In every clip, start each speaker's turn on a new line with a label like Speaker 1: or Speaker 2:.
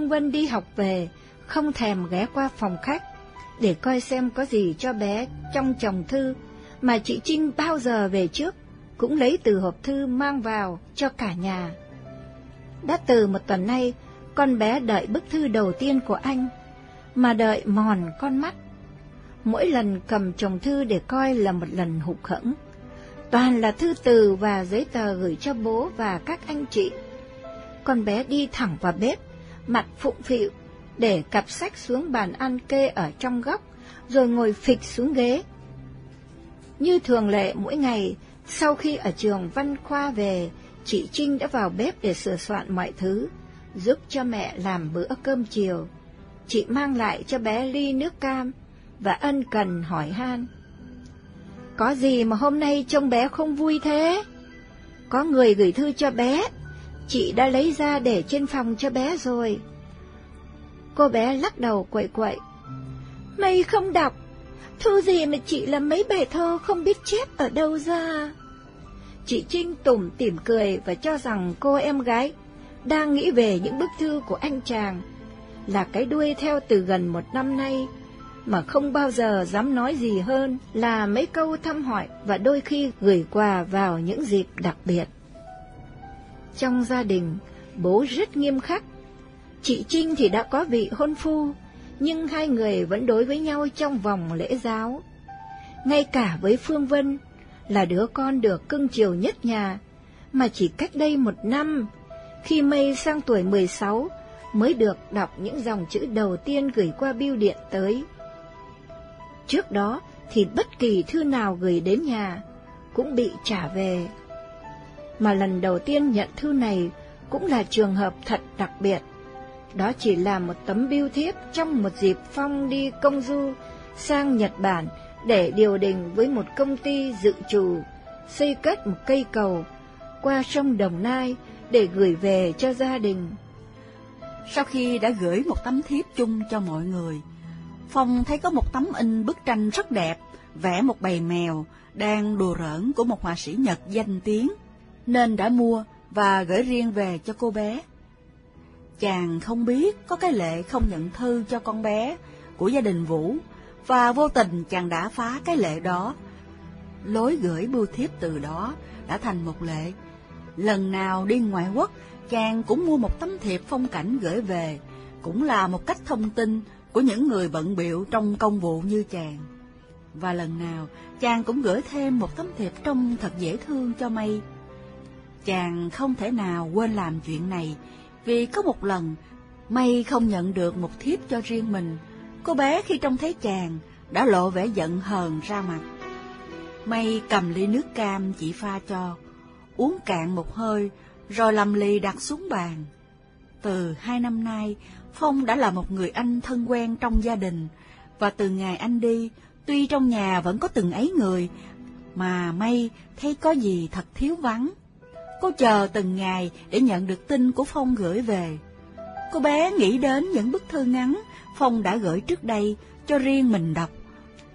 Speaker 1: Phương Vân đi học về, không thèm ghé qua phòng khách để coi xem có gì cho bé trong chồng thư mà chị Trinh bao giờ về trước cũng lấy từ hộp thư mang vào cho cả nhà. Đã từ một tuần nay, con bé đợi bức thư đầu tiên của anh, mà đợi mòn con mắt. Mỗi lần cầm chồng thư để coi là một lần hụt hẫng. Toàn là thư từ và giấy tờ gửi cho bố và các anh chị. Con bé đi thẳng vào bếp, mặt phụng phịu, để cặp sách xuống bàn ăn kê ở trong góc, rồi ngồi phịch xuống ghế. Như thường lệ mỗi ngày, sau khi ở trường văn khoa về, chị Trinh đã vào bếp để sửa soạn mọi thứ, giúp cho mẹ làm bữa cơm chiều. Chị mang lại cho bé ly nước cam và ân cần hỏi han. Có gì mà hôm nay trông bé không vui thế? Có người gửi thư cho bé, chị đã lấy ra để trên phòng cho bé rồi. Cô bé lắc đầu quậy quậy. Mày không đọc, thư gì mà chị làm mấy bài thơ không biết chép ở đâu ra. Chị Trinh tủm tỉm cười và cho rằng cô em gái đang nghĩ về những bức thư của anh chàng, là cái đuôi theo từ gần một năm nay, mà không bao giờ dám nói gì hơn là mấy câu thăm hỏi và đôi khi gửi quà vào những dịp đặc biệt. Trong gia đình, bố rất nghiêm khắc. Chị Trinh thì đã có vị hôn phu, nhưng hai người vẫn đối với nhau trong vòng lễ giáo. Ngay cả với Phương Vân, là đứa con được cưng chiều nhất nhà, mà chỉ cách đây một năm, khi Mây sang tuổi 16, mới được đọc những dòng chữ đầu tiên gửi qua bưu điện tới. Trước đó thì bất kỳ thư nào gửi đến nhà cũng bị trả về. Mà lần đầu tiên nhận thư này cũng là trường hợp thật đặc biệt. Đó chỉ là một tấm bưu thiếp trong một dịp Phong đi công du sang Nhật Bản để điều đình với một công ty dự trù xây cất một cây cầu qua sông Đồng Nai để gửi về cho gia đình.
Speaker 2: Sau khi đã gửi một tấm thiếp chung cho mọi người, Phong thấy có một tấm in bức tranh rất đẹp, vẽ một bầy mèo đang đùa rỡn của một họa sĩ Nhật danh tiếng, nên đã mua và gửi riêng về cho cô bé. Chàng không biết có cái lệ không nhận thư cho con bé của gia đình Vũ, và vô tình chàng đã phá cái lệ đó. Lối gửi bưu thiếp từ đó đã thành một lệ. Lần nào đi ngoại quốc, chàng cũng mua một tấm thiệp phong cảnh gửi về, cũng là một cách thông tin của những người bận biệu trong công vụ như chàng. Và lần nào, chàng cũng gửi thêm một tấm thiệp trông thật dễ thương cho Mây. Chàng không thể nào quên làm chuyện này, vì có một lần, Mây không nhận được một thiếp cho riêng mình. Cô bé khi trông thấy chàng, đã lộ vẻ giận hờn ra mặt. Mây cầm ly nước cam chị pha cho, uống cạn một hơi, rồi lầm lì đặt xuống bàn. Từ hai năm nay, Phong đã là một người anh thân quen trong gia đình, và từ ngày anh đi, tuy trong nhà vẫn có từng ấy người, mà may thấy có gì thật thiếu vắng. Cô chờ từng ngày để nhận được tin của Phong gửi về. Cô bé nghĩ đến những bức thư ngắn Phong đã gửi trước đây cho riêng mình đọc,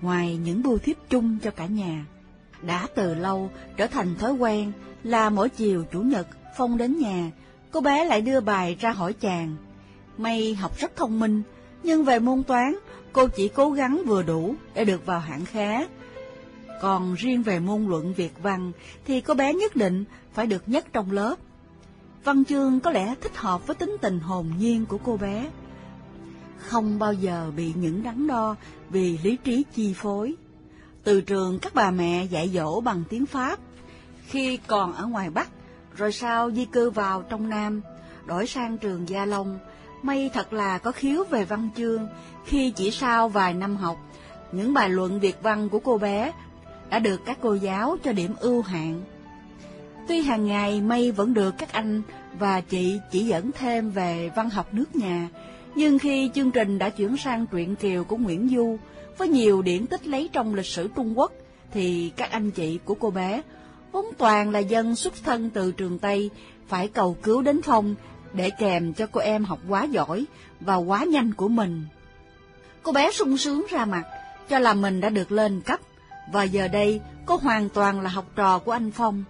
Speaker 2: ngoài những bưu thiếp chung cho cả nhà. Đã từ lâu trở thành thói quen là mỗi chiều Chủ nhật Phong đến nhà, cô bé lại đưa bài ra hỏi chàng. May học rất thông minh, nhưng về môn toán, cô chỉ cố gắng vừa đủ để được vào hạng khá. Còn riêng về môn luận Việt văn thì cô bé nhất định phải được nhất trong lớp. Văn chương có lẽ thích hợp với tính tình hồn nhiên của cô bé. Không bao giờ bị những đắn đo vì lý trí chi phối. Từ trường các bà mẹ dạy dỗ bằng tiếng Pháp, khi còn ở ngoài Bắc, rồi sau di cư vào trong Nam, đổi sang trường Gia Long, May thật là có khiếu về văn chương, khi chỉ sau vài năm học, những bài luận Việt văn của cô bé đã được các cô giáo cho điểm ưu hạng Tuy hàng ngày May vẫn được các anh và chị chỉ dẫn thêm về văn học nước nhà, nhưng khi chương trình đã chuyển sang truyện kiều của Nguyễn Du, với nhiều điển tích lấy trong lịch sử Trung Quốc, thì các anh chị của cô bé, vốn toàn là dân xuất thân từ trường Tây, phải cầu cứu đến Phong để kèm cho cô em học quá giỏi và quá nhanh của mình. Cô bé sung sướng ra mặt, cho là mình đã được lên cấp, và giờ đây cô hoàn toàn là học trò của anh Phong.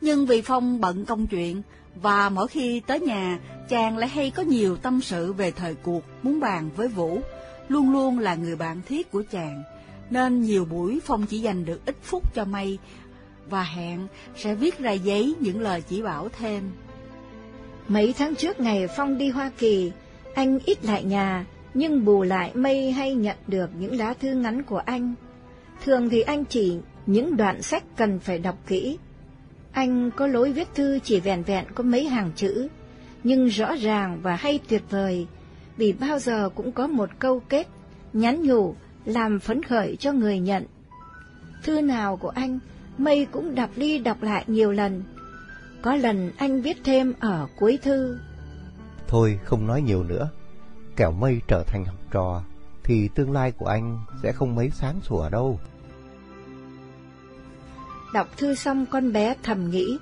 Speaker 2: Nhưng vì Phong bận công chuyện, và mỗi khi tới nhà, chàng lại hay có nhiều tâm sự về thời cuộc muốn bàn với Vũ, luôn luôn là người bạn thiết của chàng, nên nhiều buổi Phong chỉ dành được ít phút cho May, và hẹn sẽ viết ra giấy những lời chỉ bảo thêm.
Speaker 1: Mấy tháng trước ngày Phong đi Hoa Kỳ, anh ít lại nhà, nhưng bù lại Mây hay nhận được những lá thư ngắn của anh. Thường thì anh chỉ những đoạn sách cần phải đọc kỹ. Anh có lối viết thư chỉ vẹn vẹn có mấy hàng chữ, nhưng rõ ràng và hay tuyệt vời, vì bao giờ cũng có một câu kết, nhắn nhủ, làm phấn khởi cho người nhận. Thư nào của anh, Mây cũng đọc đi đọc lại nhiều lần. Có lần anh viết thêm ở cuối thư.
Speaker 3: Thôi không nói nhiều nữa, kẻo Mây trở thành học trò, thì tương lai của anh sẽ không mấy sáng sủa đâu.
Speaker 1: Đọc thư xong con bé thầm nghĩ.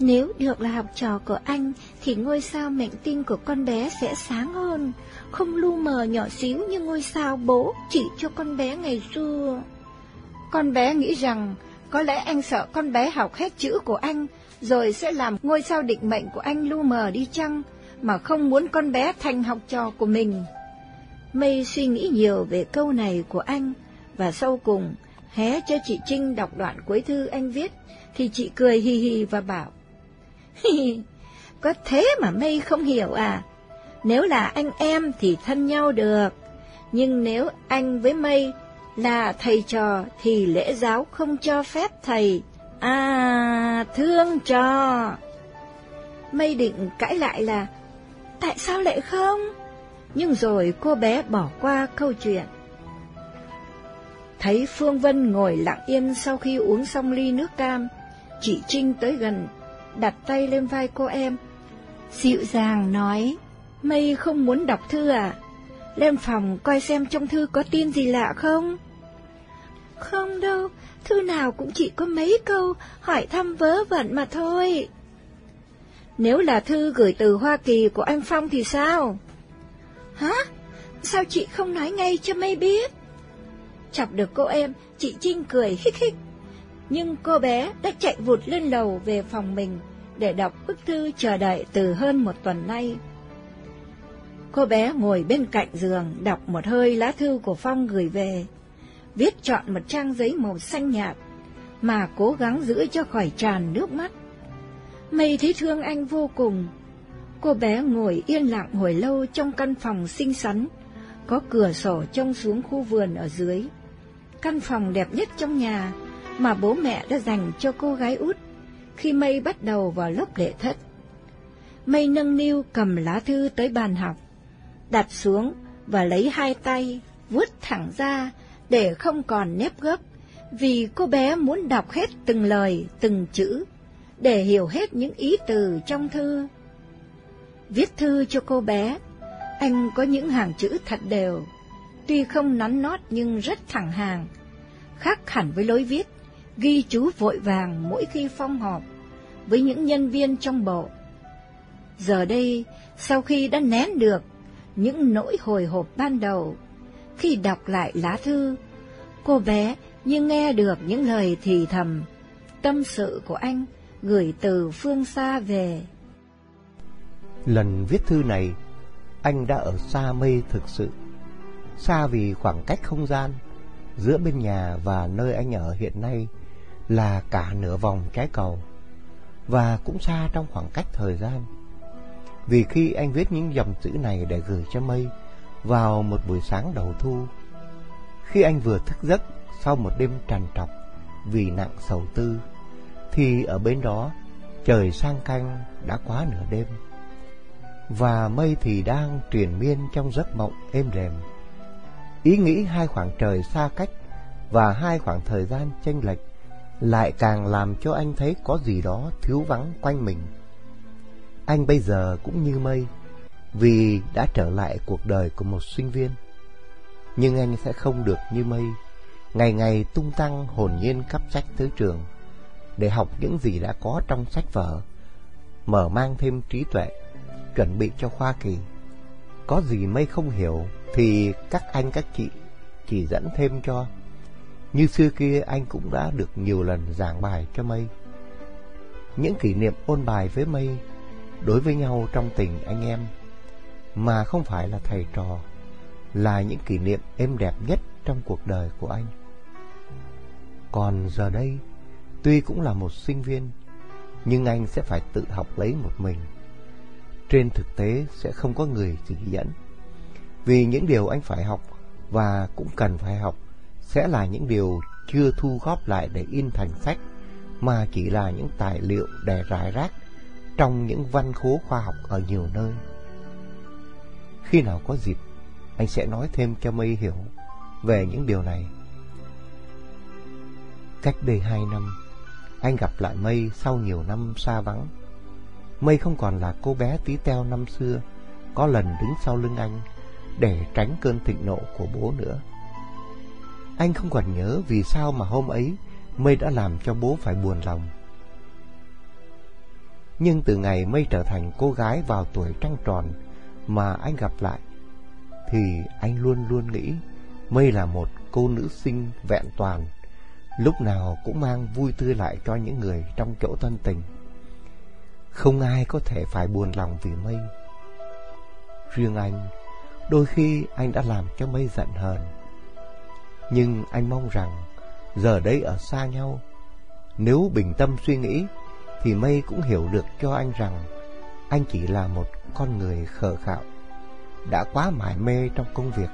Speaker 1: Nếu được là học trò của anh, thì ngôi sao mệnh tinh của con bé sẽ sáng hơn, không lu mờ nhỏ xíu như ngôi sao bố chỉ cho con bé ngày xưa. Con bé nghĩ rằng, có lẽ anh sợ con bé học hết chữ của anh, rồi sẽ làm ngôi sao định mệnh của anh lu mờ đi chăng, mà không muốn con bé thành học trò của mình. Mây suy nghĩ nhiều về câu này của anh, và sau cùng, hé cho chị Trinh đọc đoạn cuối thư anh viết, thì chị cười hì hì và bảo, Hi có thế mà Mây không hiểu à? Nếu là anh em thì thân nhau được, nhưng nếu anh với Mây là thầy trò thì lễ giáo không cho phép thầy. À, thương trò. Mây định cãi lại là, tại sao lại không? Nhưng rồi cô bé bỏ qua câu chuyện. Thấy Phương Vân ngồi lặng yên sau khi uống xong ly nước cam, chị Trinh tới gần, đặt tay lên vai cô em. Dịu dàng nói, Mây không muốn đọc thư à? Lên phòng coi xem trong thư có tin gì lạ không? Không đâu, thư nào cũng chỉ có mấy câu hỏi thăm vớ vẩn mà thôi. Nếu là thư gửi từ Hoa Kỳ của anh Phong thì sao? Hả? Sao chị không nói ngay cho Mây biết? Chọc được cô em, chị Trinh cười khích khích. Nhưng cô bé đã chạy vụt lên lầu về phòng mình để đọc bức thư chờ đợi từ hơn một tuần nay. Cô bé ngồi bên cạnh giường đọc một hơi lá thư của Phong gửi về, viết chọn một trang giấy màu xanh nhạt, mà cố gắng giữ cho khỏi tràn nước mắt. Mây thấy thương anh vô cùng. Cô bé ngồi yên lặng hồi lâu trong căn phòng xinh xắn, có cửa sổ trông xuống khu vườn ở dưới. Căn phòng đẹp nhất trong nhà mà bố mẹ đã dành cho cô gái út khi Mây bắt đầu vào lớp đệ thất. Mây nâng niu cầm lá thư tới bàn học, đặt xuống và lấy hai tay vuốt thẳng ra để không còn nếp gấp, vì cô bé muốn đọc hết từng lời, từng chữ, để hiểu hết những ý từ trong thư. Viết thư cho cô bé, anh có những hàng chữ thật đều, tuy không nắn nót nhưng rất thẳng hàng, khác hẳn với lối viết, ghi chú vội vàng mỗi khi phong họp với những nhân viên trong bộ. Giờ đây, sau khi đã nén được những nỗi hồi hộp ban đầu, khi đọc lại lá thư, cô bé như nghe được những lời thì thầm, tâm sự của anh gửi từ phương xa về.
Speaker 3: Lần viết thư này, anh đã ở xa mây thực sự. Xa vì khoảng cách không gian, giữa bên nhà và nơi anh ở hiện nay là cả nửa vòng trái cầu và cũng xa trong khoảng cách thời gian. Vì khi anh viết những dòng chữ này để gửi cho mây vào một buổi sáng đầu thu, khi anh vừa thức giấc sau một đêm trằn trọc vì nặng sầu tư, thì ở bên đó trời sang canh đã quá nửa đêm. Và mây thì đang truyền miên trong giấc mộng êm đềm. Ý nghĩ hai khoảng trời xa cách và hai khoảng thời gian chênh lệch lại càng làm cho anh thấy có gì đó thiếu vắng quanh mình. Anh bây giờ cũng như mây, vì đã trở lại cuộc đời của một sinh viên. Nhưng anh sẽ không được như mây, ngày ngày tung tăng hồn nhiên cắp sách tới trường, để học những gì đã có trong sách vở, mở mang thêm trí tuệ, chuẩn bị cho khoa kỳ. Có gì mây không hiểu thì các anh các chị chỉ dẫn thêm cho như xưa kia anh cũng đã được nhiều lần giảng bài cho Mây. Những kỷ niệm ôn bài với Mây đối với nhau trong tình anh em mà không phải là thầy trò là những kỷ niệm êm đẹp nhất trong cuộc đời của anh. Còn giờ đây, tuy cũng là một sinh viên, nhưng anh sẽ phải tự học lấy một mình. Trên thực tế sẽ không có người chỉ dẫn. Vì những điều anh phải học và cũng cần phải học sẽ là những điều chưa thu góp lại để in thành sách, mà chỉ là những tài liệu để rải rác trong những văn khố khoa học ở nhiều nơi. Khi nào có dịp, anh sẽ nói thêm cho Mây hiểu về những điều này. Cách đây hai năm, anh gặp lại Mây sau nhiều năm xa vắng. Mây không còn là cô bé tí teo năm xưa, có lần đứng sau lưng anh để tránh cơn thịnh nộ của bố nữa. Anh không còn nhớ vì sao mà hôm ấy Mây đã làm cho bố phải buồn lòng. Nhưng từ ngày Mây trở thành cô gái vào tuổi trăng tròn mà anh gặp lại, thì anh luôn luôn nghĩ Mây là một cô nữ sinh vẹn toàn, lúc nào cũng mang vui tươi lại cho những người trong chỗ thân tình. Không ai có thể phải buồn lòng vì Mây. Riêng anh, đôi khi anh đã làm cho Mây giận hờn nhưng anh mong rằng giờ đây ở xa nhau, nếu bình tâm suy nghĩ thì Mây cũng hiểu được cho anh rằng anh chỉ là một con người khờ khạo, đã quá mải mê trong công việc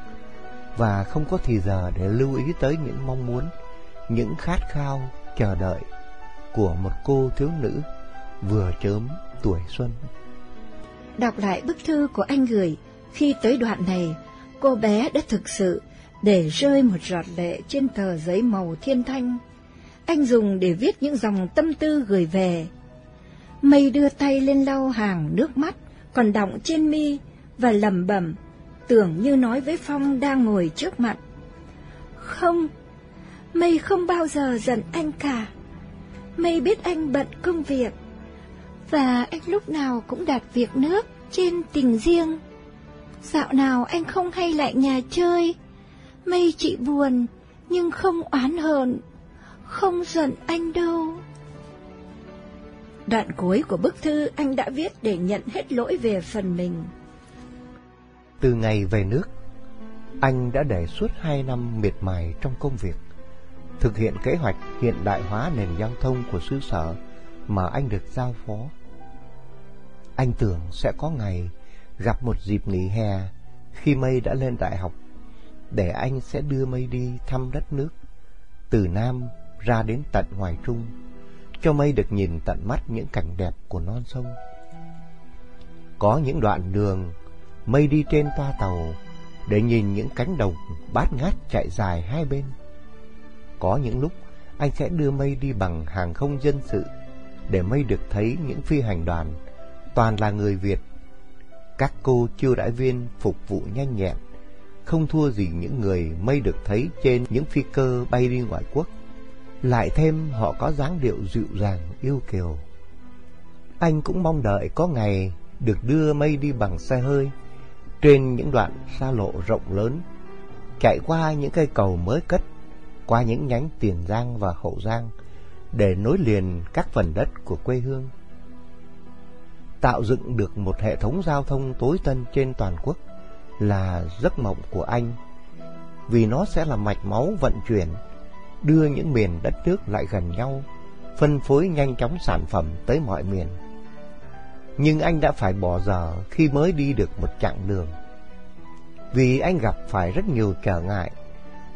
Speaker 3: và không có thì giờ để lưu ý tới những mong muốn, những khát khao, chờ đợi của một cô thiếu nữ vừa chớm tuổi xuân.
Speaker 1: Đọc lại bức thư của anh gửi, khi tới đoạn này, cô bé đã thực sự để rơi một giọt lệ trên tờ giấy màu thiên thanh. Anh dùng để viết những dòng tâm tư gửi về. Mây đưa tay lên lau hàng nước mắt còn đọng trên mi và lẩm bẩm, tưởng như nói với Phong đang ngồi trước mặt. Không, Mây không bao giờ giận anh cả. Mây biết anh bận công việc, và anh lúc nào cũng đặt việc nước trên tình riêng. Dạo nào anh không hay lại nhà chơi, Mây chị buồn, nhưng không oán hờn, không giận anh đâu. Đoạn cuối của bức thư anh đã viết để nhận hết lỗi về phần mình.
Speaker 3: Từ ngày về nước, anh đã để suốt hai năm miệt mài trong công việc, thực hiện kế hoạch hiện đại hóa nền giao thông của xứ sở mà anh được giao phó. Anh tưởng sẽ có ngày gặp một dịp nghỉ hè khi Mây đã lên đại học để anh sẽ đưa mây đi thăm đất nước, từ Nam ra đến tận ngoài Trung, cho mây được nhìn tận mắt những cảnh đẹp của non sông. Có những đoạn đường, mây đi trên toa tàu để nhìn những cánh đồng bát ngát chạy dài hai bên. Có những lúc anh sẽ đưa mây đi bằng hàng không dân sự để mây được thấy những phi hành đoàn toàn là người Việt. Các cô chiêu đãi viên phục vụ nhanh nhẹn, không thua gì những người mây được thấy trên những phi cơ bay đi ngoại quốc. Lại thêm họ có dáng điệu dịu dàng yêu kiều. Anh cũng mong đợi có ngày được đưa mây đi bằng xe hơi trên những đoạn xa lộ rộng lớn, chạy qua những cây cầu mới cất, qua những nhánh Tiền Giang và Hậu Giang để nối liền các phần đất của quê hương. Tạo dựng được một hệ thống giao thông tối tân trên toàn quốc là giấc mộng của anh. vì nó sẽ là mạch máu vận chuyển, đưa những miền đất nước lại gần nhau, phân phối nhanh chóng sản phẩm tới mọi miền. Nhưng anh đã phải bỏ giờ khi mới đi được một chặng đường. Vì anh gặp phải rất nhiều trở ngại,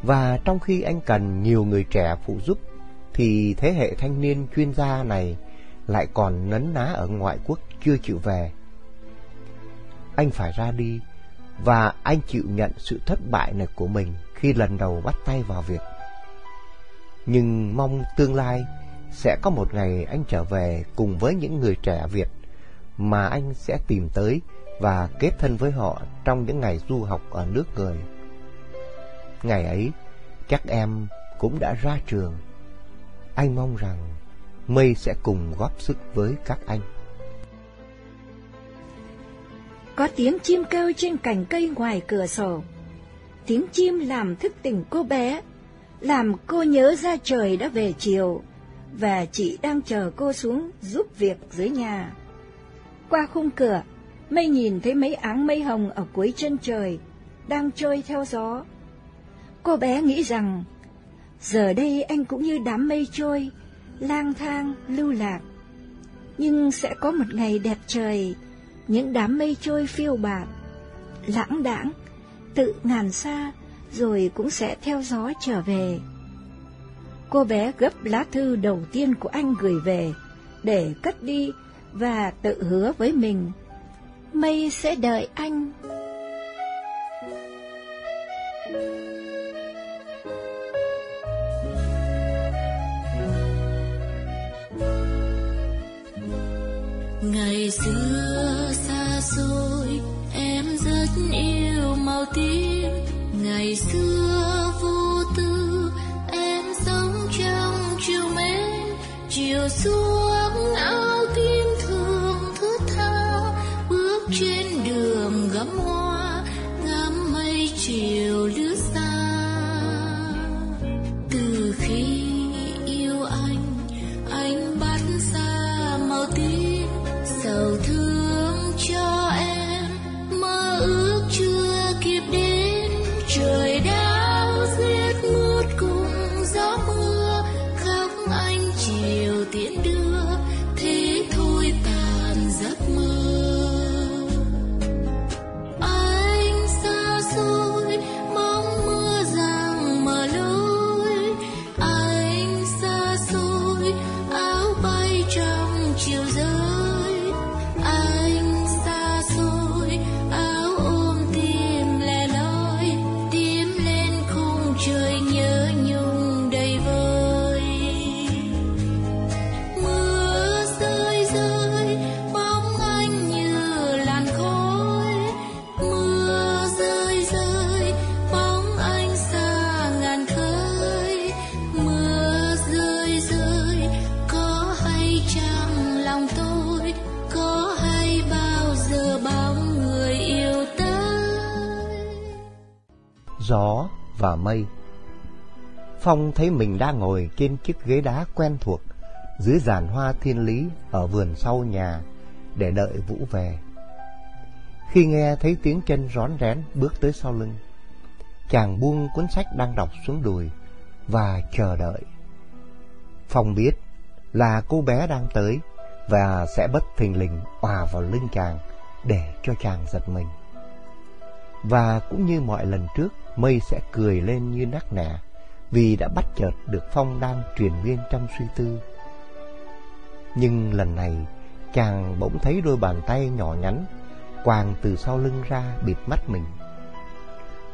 Speaker 3: và trong khi anh cần nhiều người trẻ phụ giúp, thì thế hệ thanh niên chuyên gia này lại còn nấn ná ở ngoại quốc chưa chịu về. Anh phải ra đi và anh chịu nhận sự thất bại này của mình khi lần đầu bắt tay vào việc. Nhưng mong tương lai sẽ có một ngày anh trở về cùng với những người trẻ Việt mà anh sẽ tìm tới và kết thân với họ trong những ngày du học ở nước người. Ngày ấy, các em cũng đã ra trường. Anh mong rằng Mây sẽ cùng góp sức với các anh.
Speaker 1: Có tiếng chim kêu trên cành cây ngoài cửa sổ. Tiếng chim làm thức tỉnh cô bé, làm cô nhớ ra trời đã về chiều, và chị đang chờ cô xuống giúp việc dưới nhà. Qua khung cửa, mây nhìn thấy mấy áng mây hồng ở cuối chân trời, đang trôi theo gió. Cô bé nghĩ rằng, giờ đây anh cũng như đám mây trôi, lang thang, lưu lạc. Nhưng sẽ có một ngày đẹp trời, những đám mây trôi phiêu bạt, lãng đãng, tự ngàn xa, rồi cũng sẽ theo gió trở về. Cô bé gấp lá thư đầu tiên của anh gửi về, để cất đi và tự hứa với mình, mây sẽ đợi anh.
Speaker 4: Ngày xưa xa xôi, em rất yêu màu tím. Ngày xưa vô tư, em sống trong chiều mến. Chiều xuống
Speaker 3: Phong thấy mình đang ngồi trên chiếc ghế đá quen thuộc dưới giàn hoa thiên lý ở vườn sau nhà để đợi Vũ về. Khi nghe thấy tiếng chân rón rén bước tới sau lưng, chàng buông cuốn sách đang đọc xuống đùi và chờ đợi. Phong biết là cô bé đang tới và sẽ bất thình lình hòa vào lưng chàng để cho chàng giật mình. Và cũng như mọi lần trước, mây sẽ cười lên như nắc nẻ vì đã bắt chợt được Phong đang truyền miên trong suy tư. Nhưng lần này, chàng bỗng thấy đôi bàn tay nhỏ nhắn quàng từ sau lưng ra bịt mắt mình.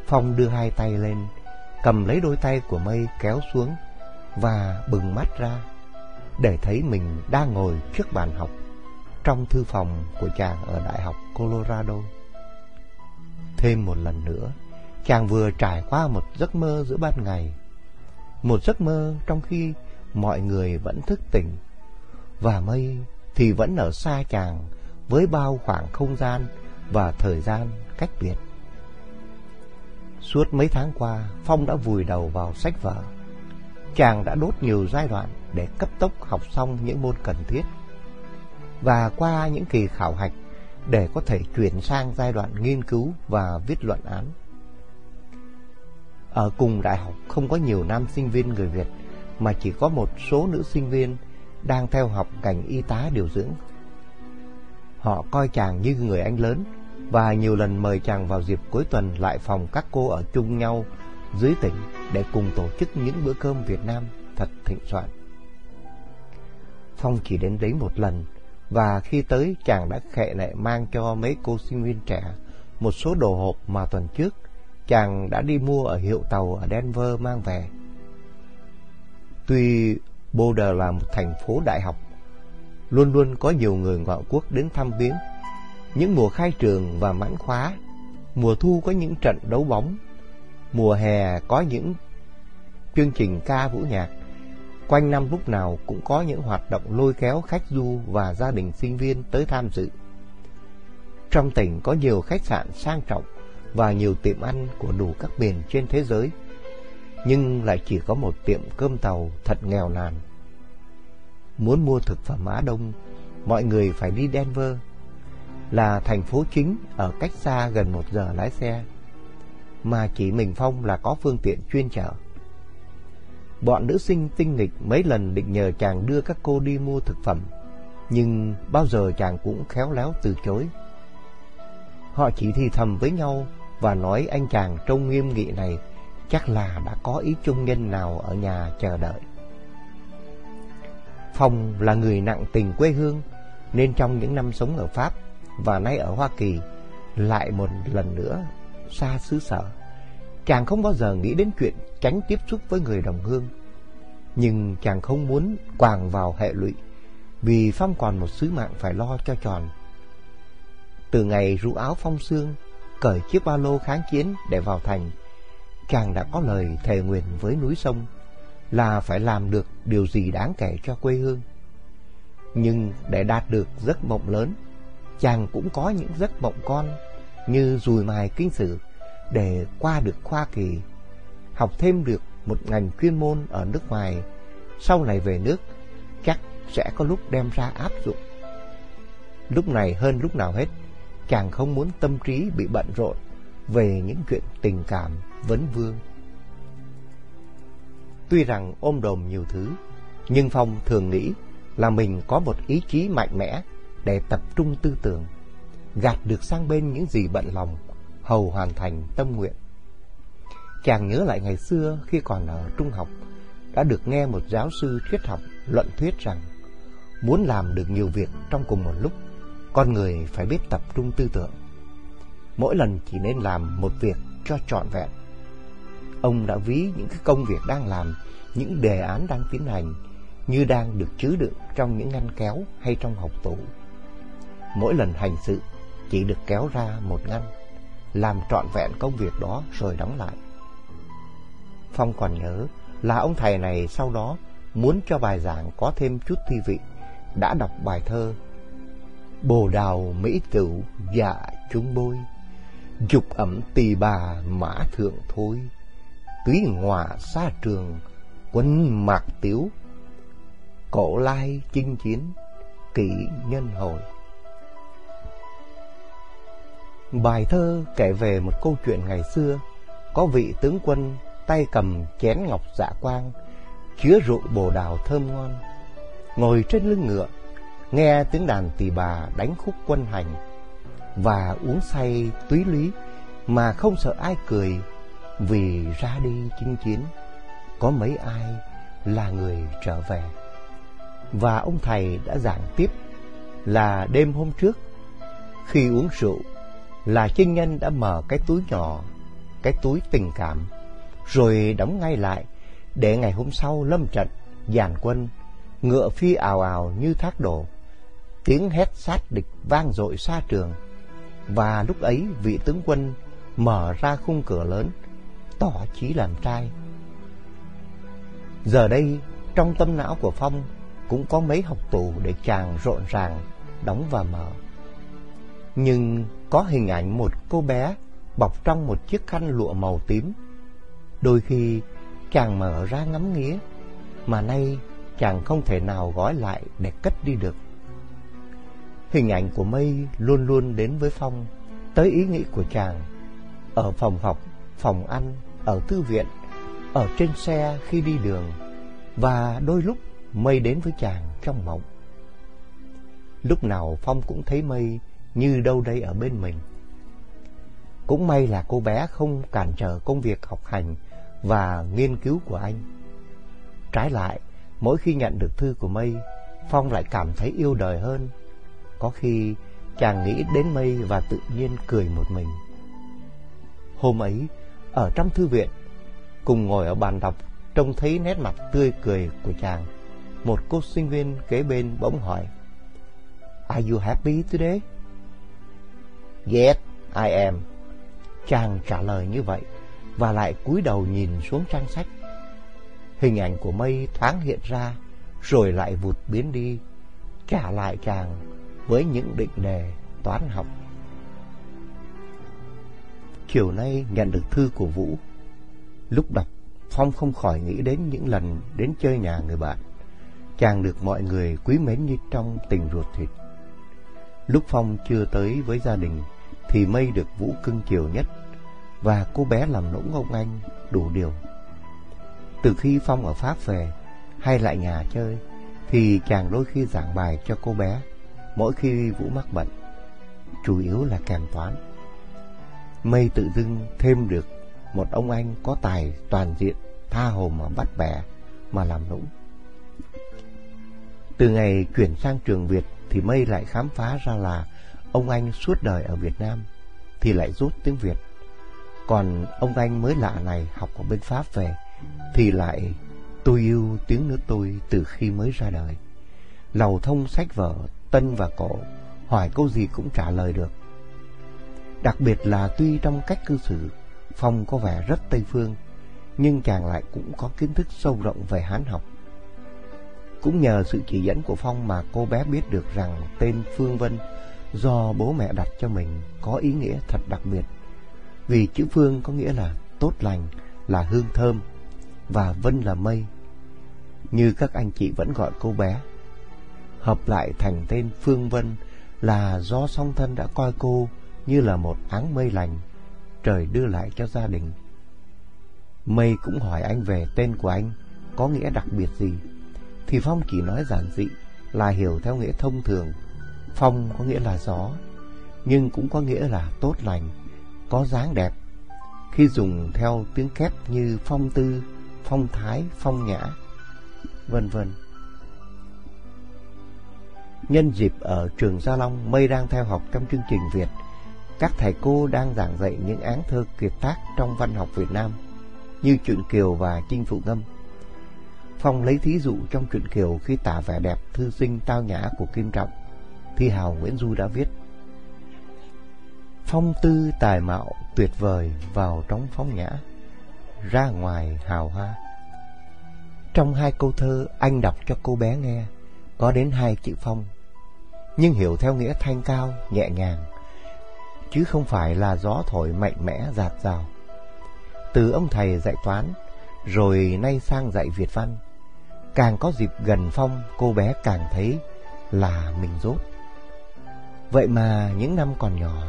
Speaker 3: Phong đưa hai tay lên, cầm lấy đôi tay của mây kéo xuống và bừng mắt ra để thấy mình đang ngồi trước bàn học trong thư phòng của chàng ở Đại học Colorado. Thêm một lần nữa, chàng vừa trải qua một giấc mơ giữa ban ngày. Một giấc mơ trong khi mọi người vẫn thức tỉnh, và mây thì vẫn ở xa chàng với bao khoảng không gian và thời gian cách biệt. Suốt mấy tháng qua, Phong đã vùi đầu vào sách vở. Chàng đã đốt nhiều giai đoạn để cấp tốc học xong những môn cần thiết. Và qua những kỳ khảo hạch để có thể chuyển sang giai đoạn nghiên cứu và viết luận án. Ở cùng đại học không có nhiều nam sinh viên người Việt, mà chỉ có một số nữ sinh viên đang theo học ngành y tá điều dưỡng. Họ coi chàng như người anh lớn và nhiều lần mời chàng vào dịp cuối tuần lại phòng các cô ở chung nhau dưới tỉnh để cùng tổ chức những bữa cơm Việt Nam thật thịnh soạn. Phong chỉ đến đấy một lần và khi tới chàng đã khệ lại mang cho mấy cô sinh viên trẻ một số đồ hộp mà tuần trước chàng đã đi mua ở hiệu tàu ở Denver mang về. Tuy Boulder là một thành phố đại học, luôn luôn có nhiều người ngoại quốc đến thăm viếng. Những mùa khai trường và mãn khóa, mùa thu có những trận đấu bóng, mùa hè có những chương trình ca vũ nhạc. Quanh năm lúc nào cũng có những hoạt động lôi kéo khách du và gia đình sinh viên tới tham dự. Trong tỉnh có nhiều khách sạn sang trọng và nhiều tiệm ăn của đủ các miền trên thế giới, nhưng lại chỉ có một tiệm cơm tàu thật nghèo nàn. Muốn mua thực phẩm Á Đông, mọi người phải đi Denver, là thành phố chính ở cách xa gần một giờ lái xe, mà chỉ mình Phong là có phương tiện chuyên chở. Bọn nữ sinh tinh nghịch mấy lần định nhờ chàng đưa các cô đi mua thực phẩm, nhưng bao giờ chàng cũng khéo léo từ chối. Họ chỉ thì thầm với nhau và nói anh chàng trông nghiêm nghị này chắc là đã có ý chung nhân nào ở nhà chờ đợi. Phong là người nặng tình quê hương, nên trong những năm sống ở Pháp và nay ở Hoa Kỳ, lại một lần nữa xa xứ sở. Chàng không bao giờ nghĩ đến chuyện tránh tiếp xúc với người đồng hương. Nhưng chàng không muốn quàng vào hệ lụy, vì Phong còn một sứ mạng phải lo cho tròn. Từ ngày rũ áo phong sương cởi chiếc ba lô kháng chiến để vào thành, chàng đã có lời thề nguyện với núi sông là phải làm được điều gì đáng kể cho quê hương. Nhưng để đạt được giấc mộng lớn, chàng cũng có những giấc mộng con như dùi mài kinh sử để qua được khoa kỳ, học thêm được một ngành chuyên môn ở nước ngoài, sau này về nước chắc sẽ có lúc đem ra áp dụng. Lúc này hơn lúc nào hết, chàng không muốn tâm trí bị bận rộn về những chuyện tình cảm vấn vương. Tuy rằng ôm đồm nhiều thứ, nhưng Phong thường nghĩ là mình có một ý chí mạnh mẽ để tập trung tư tưởng, gạt được sang bên những gì bận lòng, hầu hoàn thành tâm nguyện. Chàng nhớ lại ngày xưa khi còn ở trung học, đã được nghe một giáo sư thuyết học luận thuyết rằng muốn làm được nhiều việc trong cùng một lúc, con người phải biết tập trung tư tưởng. Mỗi lần chỉ nên làm một việc cho trọn vẹn. Ông đã ví những cái công việc đang làm, những đề án đang tiến hành như đang được chứa đựng trong những ngăn kéo hay trong học tủ. Mỗi lần hành sự chỉ được kéo ra một ngăn, làm trọn vẹn công việc đó rồi đóng lại. Phong còn nhớ là ông thầy này sau đó muốn cho bài giảng có thêm chút thi vị, đã đọc bài thơ Bồ đào mỹ tửu dạ chúng bôi, dục ẩm tỳ bà mã thượng thôi, túy hòa xa trường, quân mạc tiếu, cổ lai chinh chiến, kỷ nhân hồi. Bài thơ kể về một câu chuyện ngày xưa, có vị tướng quân tay cầm chén ngọc dạ quang, chứa rượu bồ đào thơm ngon, ngồi trên lưng ngựa, nghe tiếng đàn tỳ bà đánh khúc quân hành và uống say túy lý mà không sợ ai cười vì ra đi chinh chiến có mấy ai là người trở về. Và ông thầy đã giảng tiếp là đêm hôm trước khi uống rượu là chân nhân đã mở cái túi nhỏ, cái túi tình cảm rồi đóng ngay lại để ngày hôm sau lâm trận dàn quân ngựa phi ào ào như thác đổ tiếng hét sát địch vang dội xa trường và lúc ấy vị tướng quân mở ra khung cửa lớn tỏ chí làm trai. Giờ đây trong tâm não của phong cũng có mấy học tù để chàng rộn ràng đóng và mở. Nhưng có hình ảnh một cô bé bọc trong một chiếc khăn lụa màu tím. Đôi khi chàng mở ra ngắm nghía, mà nay chàng không thể nào gói lại để cất đi được. Hình ảnh của mây luôn luôn đến với Phong, tới ý nghĩ của chàng. Ở phòng học, phòng ăn ở thư viện, ở trên xe khi đi đường, và đôi lúc Mây đến với chàng trong mộng. Lúc nào Phong cũng thấy Mây như đâu đây ở bên mình. Cũng may là cô bé không cản trở công việc học hành và nghiên cứu của anh. Trái lại, mỗi khi nhận được thư của Mây, Phong lại cảm thấy yêu đời hơn. Có khi chàng nghĩ đến Mây và tự nhiên cười một mình. Hôm ấy, ở trong thư viện, cùng ngồi ở bàn đọc, trông thấy nét mặt tươi cười của chàng. Một cô sinh viên kế bên bỗng hỏi, Are you happy today? Yes, I am. Chàng trả lời như vậy và lại cúi đầu nhìn xuống trang sách. Hình ảnh của mây thoáng hiện ra rồi lại vụt biến đi, trả lại chàng với những định đề toán học. Chiều nay nhận được thư của Vũ. Lúc đọc, Phong không khỏi nghĩ đến những lần đến chơi nhà người bạn. Chàng được mọi người quý mến như trong tình ruột thịt. Lúc Phong chưa tới với gia đình, thì Mây được Vũ cưng chiều nhất, và cô bé làm nũng ông anh đủ điều. Từ khi Phong ở Pháp về, hay lại nhà chơi, thì chàng đôi khi giảng bài cho cô bé, mỗi khi Vũ mắc bệnh, chủ yếu là kèm toán. Mây tự dưng thêm được một ông anh có tài toàn diện, tha hồ mà bắt bẻ, mà làm nũng. Từ ngày chuyển sang trường Việt thì Mây lại khám phá ra là ông anh suốt đời ở Việt Nam thì lại rút tiếng Việt. Còn ông anh mới lạ này học ở bên Pháp về thì lại tôi yêu tiếng nước tôi từ khi mới ra đời. Lầu thông sách vở, tân và cổ, hỏi câu gì cũng trả lời được. Đặc biệt là tuy trong cách cư xử, Phong có vẻ rất Tây Phương, nhưng chàng lại cũng có kiến thức sâu rộng về Hán học. Cũng nhờ sự chỉ dẫn của Phong mà cô bé biết được rằng tên Phương Vân do bố mẹ đặt cho mình có ý nghĩa thật đặc biệt. Vì chữ Phương có nghĩa là tốt lành, là hương thơm, và Vân là mây. Như các anh chị vẫn gọi cô bé. Hợp lại thành tên Phương Vân là do song thân đã coi cô như là một áng mây lành, trời đưa lại cho gia đình. Mây cũng hỏi anh về tên của anh có nghĩa đặc biệt gì thì Phong chỉ nói giản dị là hiểu theo nghĩa thông thường. Phong có nghĩa là gió, nhưng cũng có nghĩa là tốt lành, có dáng đẹp. Khi dùng theo tiếng kép như phong tư, phong thái, phong nhã, vân vân. Nhân dịp ở trường Gia Long, Mây đang theo học trong chương trình Việt. Các thầy cô đang giảng dạy những án thơ kiệt tác trong văn học Việt Nam, như Truyện Kiều và Chinh Phụ Ngâm. Phong lấy thí dụ trong truyện Kiều khi tả vẻ đẹp thư sinh tao nhã của Kim Trọng, Thi Hào Nguyễn Du đã viết. Phong tư tài mạo tuyệt vời vào trong phong nhã, ra ngoài hào hoa. Trong hai câu thơ anh đọc cho cô bé nghe, có đến hai chữ phong, nhưng hiểu theo nghĩa thanh cao, nhẹ nhàng, chứ không phải là gió thổi mạnh mẽ giạt rào. Từ ông thầy dạy toán, rồi nay sang dạy Việt văn, Càng có dịp gần Phong, cô bé càng thấy là mình rốt. Vậy mà những năm còn nhỏ,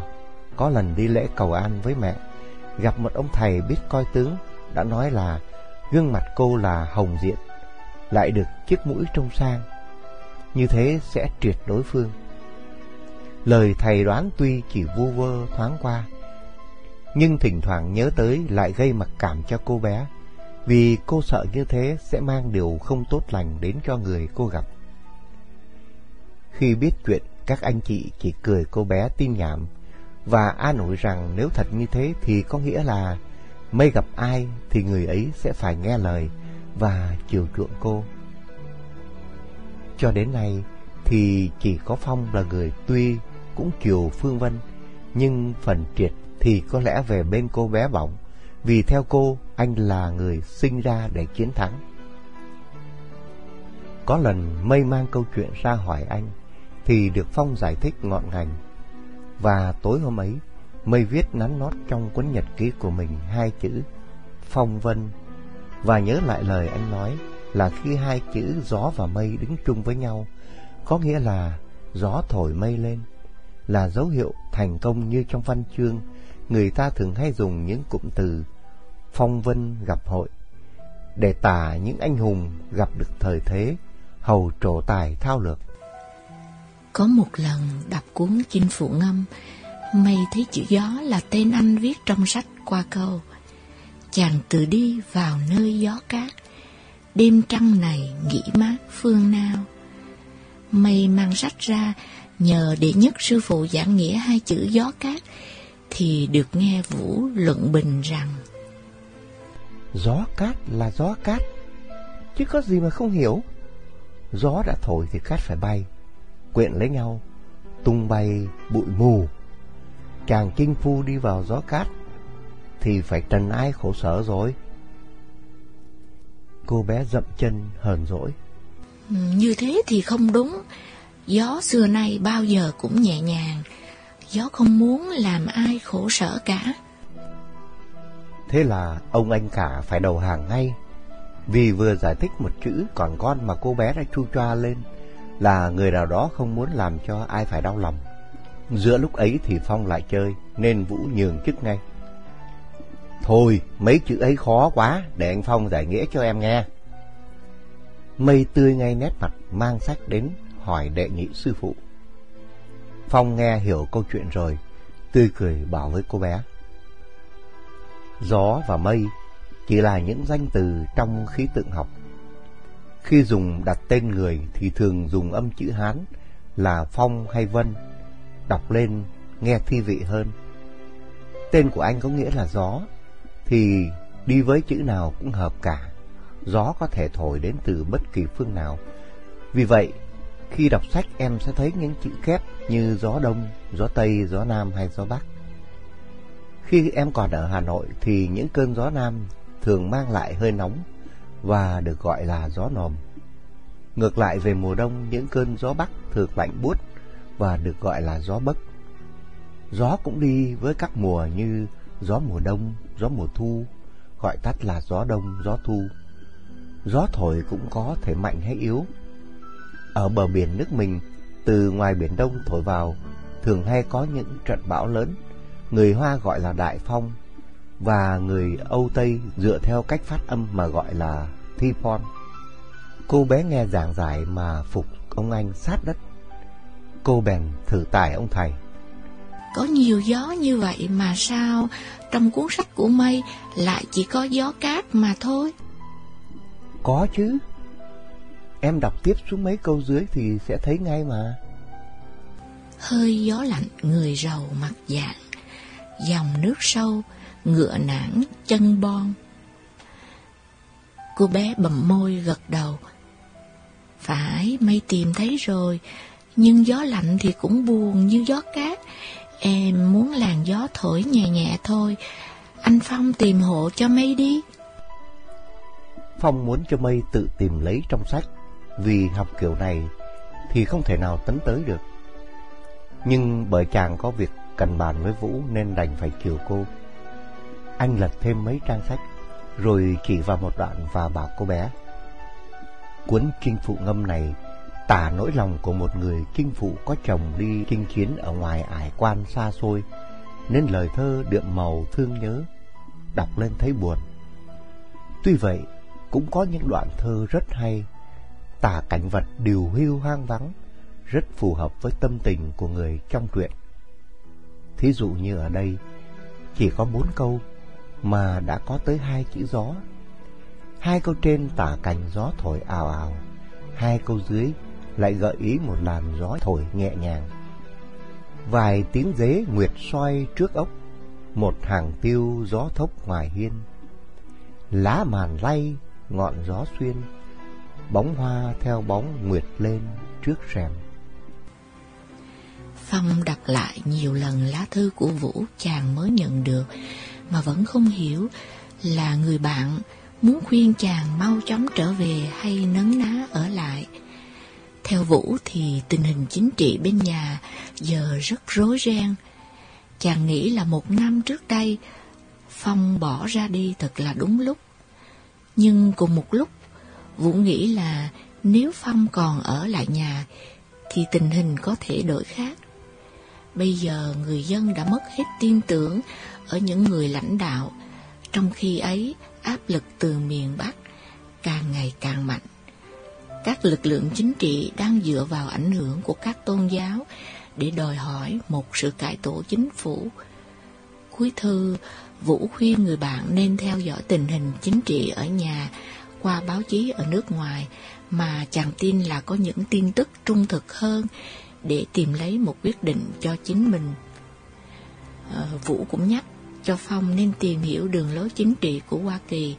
Speaker 3: có lần đi lễ cầu an với mẹ, gặp một ông thầy biết coi tướng, đã nói là gương mặt cô là hồng diện, lại được chiếc mũi trông sang. Như thế sẽ triệt đối phương. Lời thầy đoán tuy chỉ vu vơ thoáng qua, nhưng thỉnh thoảng nhớ tới lại gây mặc cảm cho cô bé vì cô sợ như thế sẽ mang điều không tốt lành đến cho người cô gặp. Khi biết chuyện, các anh chị chỉ cười cô bé tin nhảm và an ủi rằng nếu thật như thế thì có nghĩa là mây gặp ai thì người ấy sẽ phải nghe lời và chiều chuộng cô. Cho đến nay thì chỉ có Phong là người tuy cũng chiều Phương Vân, nhưng phần triệt thì có lẽ về bên cô bé bỏng vì theo cô, anh là người sinh ra để chiến thắng. Có lần Mây mang câu chuyện ra hỏi anh, thì được Phong giải thích ngọn ngành. Và tối hôm ấy, Mây viết nắn nót trong cuốn nhật ký của mình hai chữ Phong Vân. Và nhớ lại lời anh nói là khi hai chữ gió và mây đứng chung với nhau, có nghĩa là gió thổi mây lên, là dấu hiệu thành công như trong văn chương, người ta thường hay dùng những cụm từ phong vân gặp hội, để tả những anh hùng gặp được thời thế, hầu trổ tài thao lược.
Speaker 5: Có một lần đọc cuốn Chinh Phụ Ngâm, mây thấy chữ gió là tên anh viết trong sách qua câu. Chàng từ đi vào nơi gió cát, đêm trăng này nghỉ mát phương nào. Mây mang sách ra, nhờ đệ nhất sư phụ giảng nghĩa hai chữ gió cát, thì được nghe Vũ luận bình rằng
Speaker 3: Gió cát là gió cát, chứ có gì mà không hiểu. Gió đã thổi thì cát phải bay, quyện lấy nhau, tung bay bụi mù. Chàng kinh phu đi vào gió cát, thì phải trần ai khổ sở rồi. Cô bé dậm chân hờn dỗi.
Speaker 5: Ừ, như thế thì không đúng. Gió xưa nay bao giờ cũng nhẹ nhàng. Gió không muốn làm ai khổ sở cả.
Speaker 3: Thế là ông anh cả phải đầu hàng ngay. Vì vừa giải thích một chữ còn con mà cô bé đã chu choa lên là người nào đó không muốn làm cho ai phải đau lòng. Giữa lúc ấy thì Phong lại chơi nên Vũ nhường chức ngay. Thôi, mấy chữ ấy khó quá, để anh Phong giải nghĩa cho em nghe. Mây tươi ngay nét mặt mang sách đến hỏi đệ nhị sư phụ. Phong nghe hiểu câu chuyện rồi, tươi cười bảo với cô bé. Gió và mây chỉ là những danh từ trong khí tượng học. Khi dùng đặt tên người thì thường dùng âm chữ Hán là Phong hay Vân, đọc lên nghe thi vị hơn. Tên của anh có nghĩa là gió, thì đi với chữ nào cũng hợp cả. Gió có thể thổi đến từ bất kỳ phương nào. Vì vậy, khi đọc sách em sẽ thấy những chữ kép như gió đông, gió tây, gió nam hay gió bắc. Khi em còn ở Hà Nội thì những cơn gió nam thường mang lại hơi nóng và được gọi là gió nồm. Ngược lại về mùa đông, những cơn gió bắc thường lạnh buốt và được gọi là gió bấc. Gió cũng đi với các mùa như gió mùa đông, gió mùa thu, gọi tắt là gió đông, gió thu. Gió thổi cũng có thể mạnh hay yếu. Ở bờ biển nước mình, từ ngoài biển đông thổi vào, thường hay có những trận bão lớn, người Hoa gọi là đại phong, và người Âu Tây dựa theo cách phát âm mà gọi là typhon. Cô bé nghe giảng giải mà phục ông anh sát đất. Cô bèn thử tải ông thầy.
Speaker 5: Có nhiều gió như vậy mà sao trong cuốn sách của mây lại chỉ có gió cát mà thôi?
Speaker 3: Có chứ. Em đọc tiếp xuống mấy câu dưới thì sẽ thấy ngay mà.
Speaker 5: Hơi gió lạnh người rầu mặt dạng, dòng nước sâu, ngựa nản chân bon. Cô bé bầm môi gật đầu. Phải, mây tìm thấy rồi, nhưng gió lạnh thì cũng buồn như gió cát. Em muốn làn gió thổi nhẹ nhẹ thôi. Anh Phong tìm hộ cho mây đi.
Speaker 3: Phong muốn cho mây tự tìm lấy trong sách, vì học kiểu này thì không thể nào tấn tới được. Nhưng bởi chàng có việc cần bàn với Vũ nên đành phải chiều cô. Anh lật thêm mấy trang sách, rồi chỉ vào một đoạn và bảo cô bé. Cuốn chinh phụ ngâm này tả nỗi lòng của một người kinh phụ có chồng đi chinh chiến ở ngoài ải quan xa xôi, nên lời thơ đượm màu thương nhớ, đọc lên thấy buồn. Tuy vậy, cũng có những đoạn thơ rất hay, tả cảnh vật điều hưu hoang vắng, rất phù hợp với tâm tình của người trong truyện. Thí dụ như ở đây, chỉ có bốn câu mà đã có tới hai chữ gió. Hai câu trên tả cảnh gió thổi ào ào, hai câu dưới lại gợi ý một làn gió thổi nhẹ nhàng. Vài tiếng dế nguyệt xoay trước ốc, một hàng tiêu gió thốc ngoài hiên. Lá màn lay, ngọn gió xuyên, bóng hoa theo bóng nguyệt lên trước rèm.
Speaker 5: Phong đặt lại nhiều lần lá thư của Vũ chàng mới nhận được mà vẫn không hiểu là người bạn muốn khuyên chàng mau chóng trở về hay nấn ná ở lại. Theo Vũ thì tình hình chính trị bên nhà giờ rất rối ren. Chàng nghĩ là một năm trước đây, Phong bỏ ra đi thật là đúng lúc. Nhưng cùng một lúc, Vũ nghĩ là nếu Phong còn ở lại nhà, thì tình hình có thể đổi khác. Bây giờ người dân đã mất hết tin tưởng ở những người lãnh đạo, Trong khi ấy, áp lực từ miền Bắc càng ngày càng mạnh. Các lực lượng chính trị đang dựa vào ảnh hưởng của các tôn giáo để đòi hỏi một sự cải tổ chính phủ. Cuối thư, Vũ khuyên người bạn nên theo dõi tình hình chính trị ở nhà qua báo chí ở nước ngoài mà chàng tin là có những tin tức trung thực hơn để tìm lấy một quyết định cho chính mình. À, Vũ cũng nhắc cho Phong nên tìm hiểu đường lối chính trị của Hoa Kỳ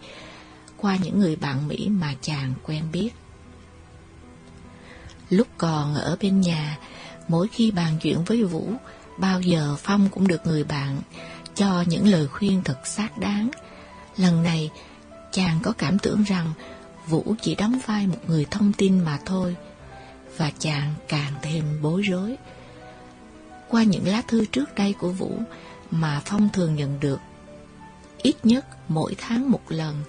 Speaker 5: qua những người bạn Mỹ mà chàng quen biết. Lúc còn ở bên nhà, mỗi khi bàn chuyện với Vũ, bao giờ Phong cũng được người bạn cho những lời khuyên thật xác đáng. Lần này, chàng có cảm tưởng rằng Vũ chỉ đóng vai một người thông tin mà thôi, và chàng càng thêm bối rối. Qua những lá thư trước đây của Vũ mà Phong thường nhận được, ít nhất mỗi tháng một lần,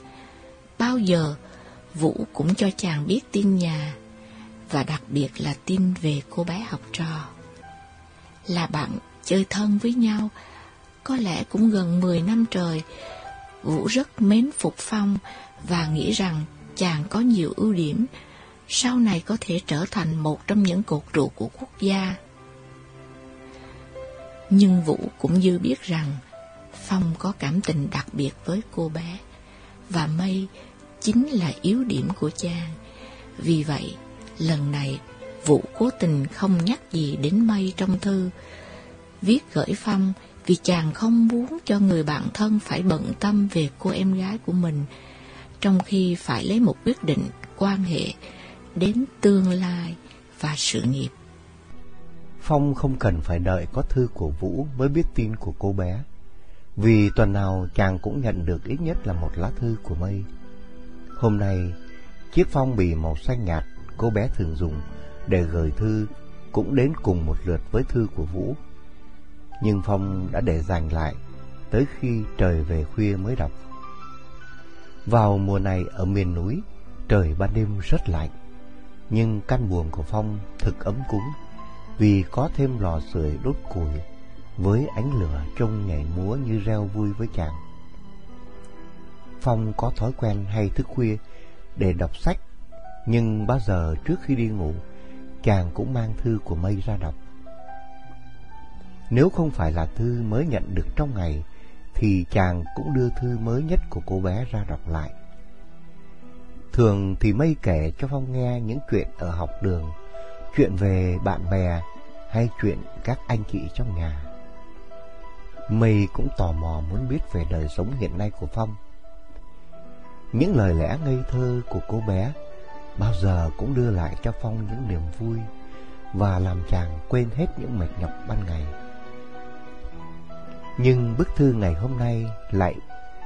Speaker 5: bao giờ Vũ cũng cho chàng biết tin nhà, và đặc biệt là tin về cô bé học trò. Là bạn chơi thân với nhau, có lẽ cũng gần 10 năm trời, Vũ rất mến phục Phong và nghĩ rằng chàng có nhiều ưu điểm, sau này có thể trở thành một trong những cột trụ của quốc gia. Nhưng Vũ cũng dư biết rằng Phong có cảm tình đặc biệt với cô bé, và Mây chính là yếu điểm của chàng. Vì vậy, lần này Vũ cố tình không nhắc gì đến Mây trong thư, viết gửi Phong vì chàng không muốn cho người bạn thân phải bận tâm về cô em gái của mình, trong khi phải lấy một quyết định quan hệ đến tương lai và sự nghiệp.
Speaker 3: Phong không cần phải đợi có thư của Vũ mới biết tin của cô bé, vì tuần nào chàng cũng nhận được ít nhất là một lá thư của Mây. Hôm nay, chiếc phong bì màu xanh nhạt cô bé thường dùng để gửi thư cũng đến cùng một lượt với thư của Vũ nhưng Phong đã để dành lại tới khi trời về khuya mới đọc. Vào mùa này ở miền núi, trời ban đêm rất lạnh, nhưng căn buồng của Phong thực ấm cúng vì có thêm lò sưởi đốt củi với ánh lửa trông nhảy múa như reo vui với chàng. Phong có thói quen hay thức khuya để đọc sách, nhưng bao giờ trước khi đi ngủ, chàng cũng mang thư của Mây ra đọc. Nếu không phải là thư mới nhận được trong ngày, thì chàng cũng đưa thư mới nhất của cô bé ra đọc lại. Thường thì Mây kể cho Phong nghe những chuyện ở học đường, chuyện về bạn bè hay chuyện các anh chị trong nhà. Mây cũng tò mò muốn biết về đời sống hiện nay của Phong. Những lời lẽ ngây thơ của cô bé giờ cũng đưa lại cho Phong những niềm vui và làm chàng quên hết những mệt nhọc ban ngày. Nhưng bức thư ngày hôm nay lại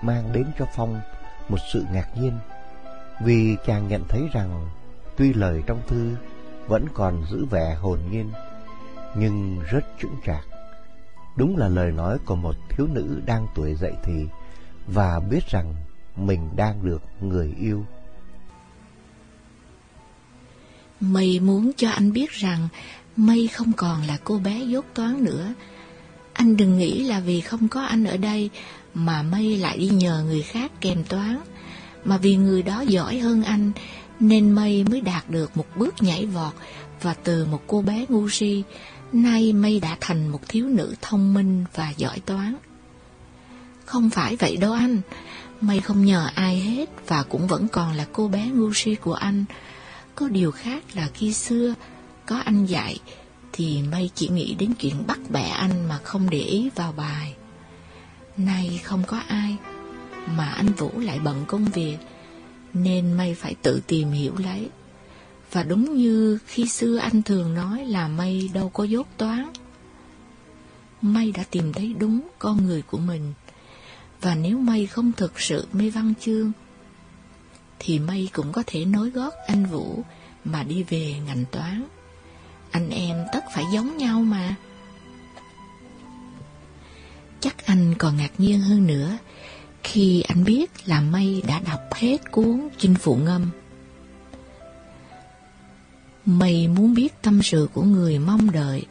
Speaker 3: mang đến cho Phong một sự ngạc nhiên, vì chàng nhận thấy rằng tuy lời trong thư vẫn còn giữ vẻ hồn nhiên, nhưng rất chững chạc. Đúng là lời nói của một thiếu nữ đang tuổi dậy thì và biết rằng mình đang được người yêu.
Speaker 5: Mây muốn cho anh biết rằng Mây không còn là cô bé dốt toán nữa anh đừng nghĩ là vì không có anh ở đây mà Mây lại đi nhờ người khác kèm toán, mà vì người đó giỏi hơn anh nên Mây mới đạt được một bước nhảy vọt và từ một cô bé ngu si, nay Mây đã thành một thiếu nữ thông minh và giỏi toán. Không phải vậy đâu anh, Mây không nhờ ai hết và cũng vẫn còn là cô bé ngu si của anh. Có điều khác là khi xưa, có anh dạy, thì Mây chỉ nghĩ đến chuyện bắt bẻ anh mà không để ý vào bài. Nay không có ai, mà anh Vũ lại bận công việc, nên Mây phải tự tìm hiểu lấy. Và đúng như khi xưa anh thường nói là Mây đâu có dốt toán. Mây đã tìm thấy đúng con người của mình. Và nếu Mây không thực sự mê văn chương, thì Mây cũng có thể nối gót anh Vũ mà đi về ngành toán. Anh em tất phải giống nhau mà. Chắc anh còn ngạc nhiên hơn nữa khi anh biết là Mây đã đọc hết cuốn Chinh Phụ Ngâm. Mây muốn biết tâm sự của người mong đợi,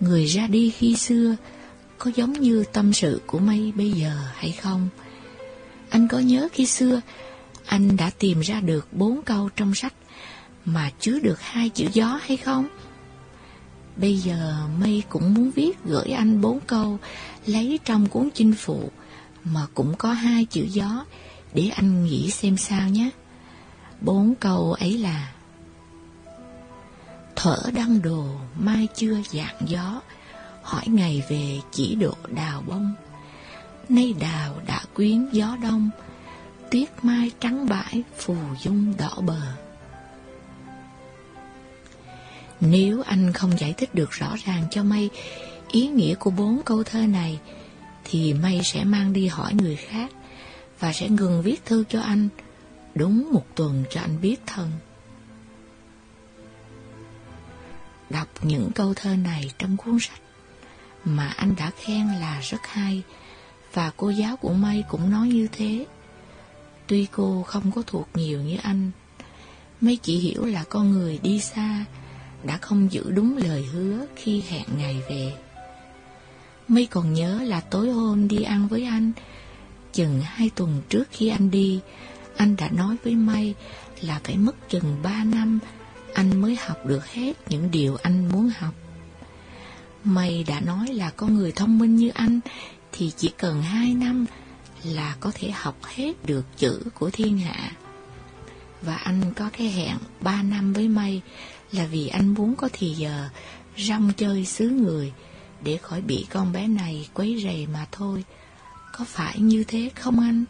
Speaker 5: người ra đi khi xưa, có giống như tâm sự của Mây bây giờ hay không? Anh có nhớ khi xưa, anh đã tìm ra được bốn câu trong sách mà chứa được hai chữ gió hay không? Bây giờ Mây cũng muốn viết gửi anh bốn câu lấy trong cuốn chinh phụ mà cũng có hai chữ gió để anh nghĩ xem sao nhé. Bốn câu ấy là, Thở đăng đồ, mai chưa dạng gió, Hỏi ngày về chỉ độ đào bông Nay đào đã quyến gió đông Tuyết mai trắng bãi phù dung đỏ bờ Nếu anh không giải thích được rõ ràng cho Mây ý nghĩa của bốn câu thơ này, thì Mây sẽ mang đi hỏi người khác và sẽ ngừng viết thư cho anh đúng một tuần cho anh biết thân. Đọc những câu thơ này trong cuốn sách mà anh đã khen là rất hay và cô giáo của Mây cũng nói như thế. Tuy cô không có thuộc nhiều như anh, Mây chỉ hiểu là con người đi xa đã không giữ đúng lời hứa khi hẹn ngày về. Mây còn nhớ là tối hôm đi ăn với anh, chừng hai tuần trước khi anh đi, anh đã nói với Mây là phải mất chừng ba năm anh mới học được hết những điều anh muốn học. Mây đã nói là con người thông minh như anh thì chỉ cần hai năm là có thể học hết được chữ của thiên hạ. Và anh có cái hẹn ba năm với Mây là vì anh muốn có thì giờ rong chơi xứ người để khỏi bị con bé này quấy rầy mà thôi. Có phải như thế không anh?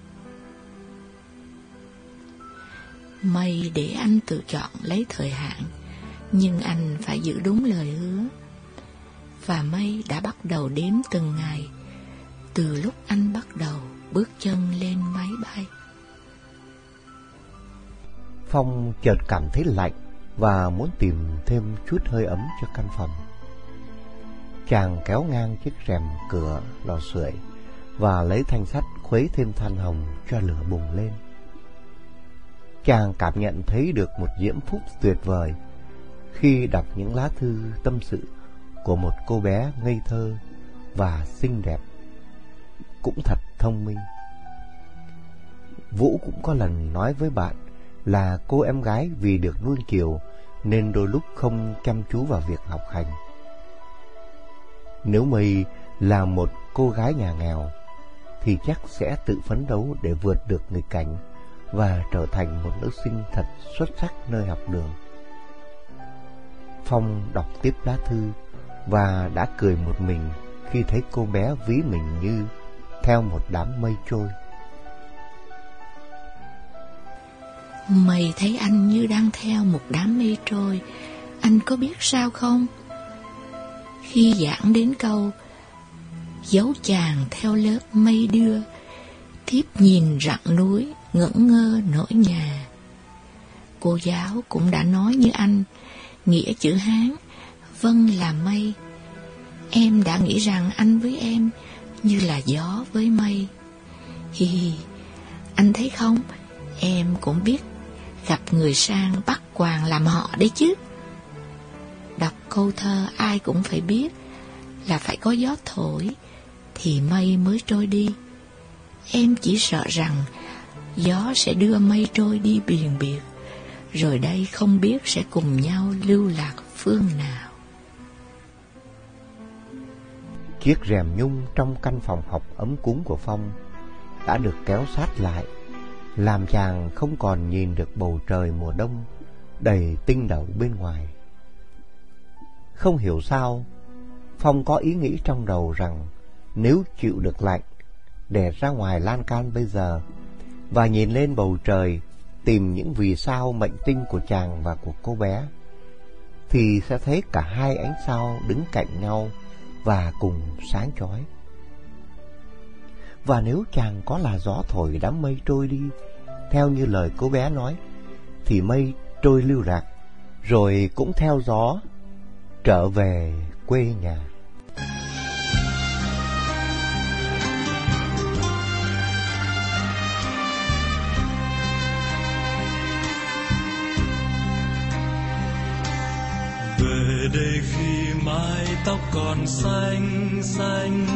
Speaker 5: Mây để anh tự chọn lấy thời hạn, nhưng anh phải giữ đúng lời hứa. Và Mây đã bắt đầu đếm từng ngày, từ lúc anh bắt đầu bước chân lên máy bay.
Speaker 3: Phong chợt cảm thấy lạnh và muốn tìm thêm chút hơi ấm cho căn phòng. Chàng kéo ngang chiếc rèm cửa lò sưởi và lấy thanh sắt khuấy thêm than hồng cho lửa bùng lên. Chàng cảm nhận thấy được một diễm phúc tuyệt vời khi đọc những lá thư tâm sự của một cô bé ngây thơ và xinh đẹp, cũng thật thông minh. Vũ cũng có lần nói với bạn là cô em gái vì được nuông chiều nên đôi lúc không chăm chú vào việc học hành. Nếu mày là một cô gái nhà nghèo, thì chắc sẽ tự phấn đấu để vượt được nghịch cảnh và trở thành một nữ sinh thật xuất sắc nơi học đường. Phong đọc tiếp lá thư và đã cười một mình khi thấy cô bé ví mình như theo một đám mây trôi.
Speaker 5: Mày thấy anh như đang theo một đám mây trôi, anh có biết sao không? Khi giảng đến câu Dấu chàng theo lớp mây đưa tiếp nhìn rặng núi ngẩn ngơ nỗi nhà Cô giáo cũng đã nói như anh Nghĩa chữ Hán Vâng là mây Em đã nghĩ rằng anh với em như là gió với mây. Hi hi, Anh thấy không? Em cũng biết Gặp người sang bắt quàng làm họ đấy chứ. Đọc câu thơ ai cũng phải biết Là phải có gió thổi Thì mây mới trôi đi. Em chỉ sợ rằng Gió sẽ đưa mây trôi đi biển biệt, Rồi đây không biết sẽ cùng nhau lưu lạc phương nào.
Speaker 3: Chiếc rèm nhung trong căn phòng học ấm cúng của Phong Đã được kéo sát lại Làm chàng không còn nhìn được bầu trời mùa đông Đầy tinh đậu bên ngoài. Không hiểu sao, Phong có ý nghĩ trong đầu rằng nếu chịu được lạnh, để ra ngoài lan can bây giờ và nhìn lên bầu trời tìm những vì sao mệnh tinh của chàng và của cô bé, thì sẽ thấy cả hai ánh sao đứng cạnh nhau và cùng sáng chói. Và nếu chàng có là gió thổi đám mây trôi đi, theo như lời cô bé nói, thì mây trôi lưu lạc, rồi cũng theo gió trở về quê nhà.
Speaker 6: Về đây khi tóc còn xanh xanh.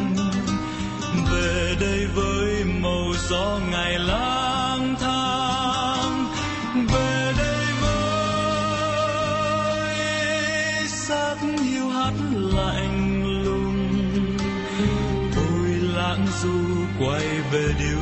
Speaker 7: Về đây với màu gió ngày lang thang. Về đây với sắc hiu hắt lạnh lùng. Tôi lãng du quay về
Speaker 4: điều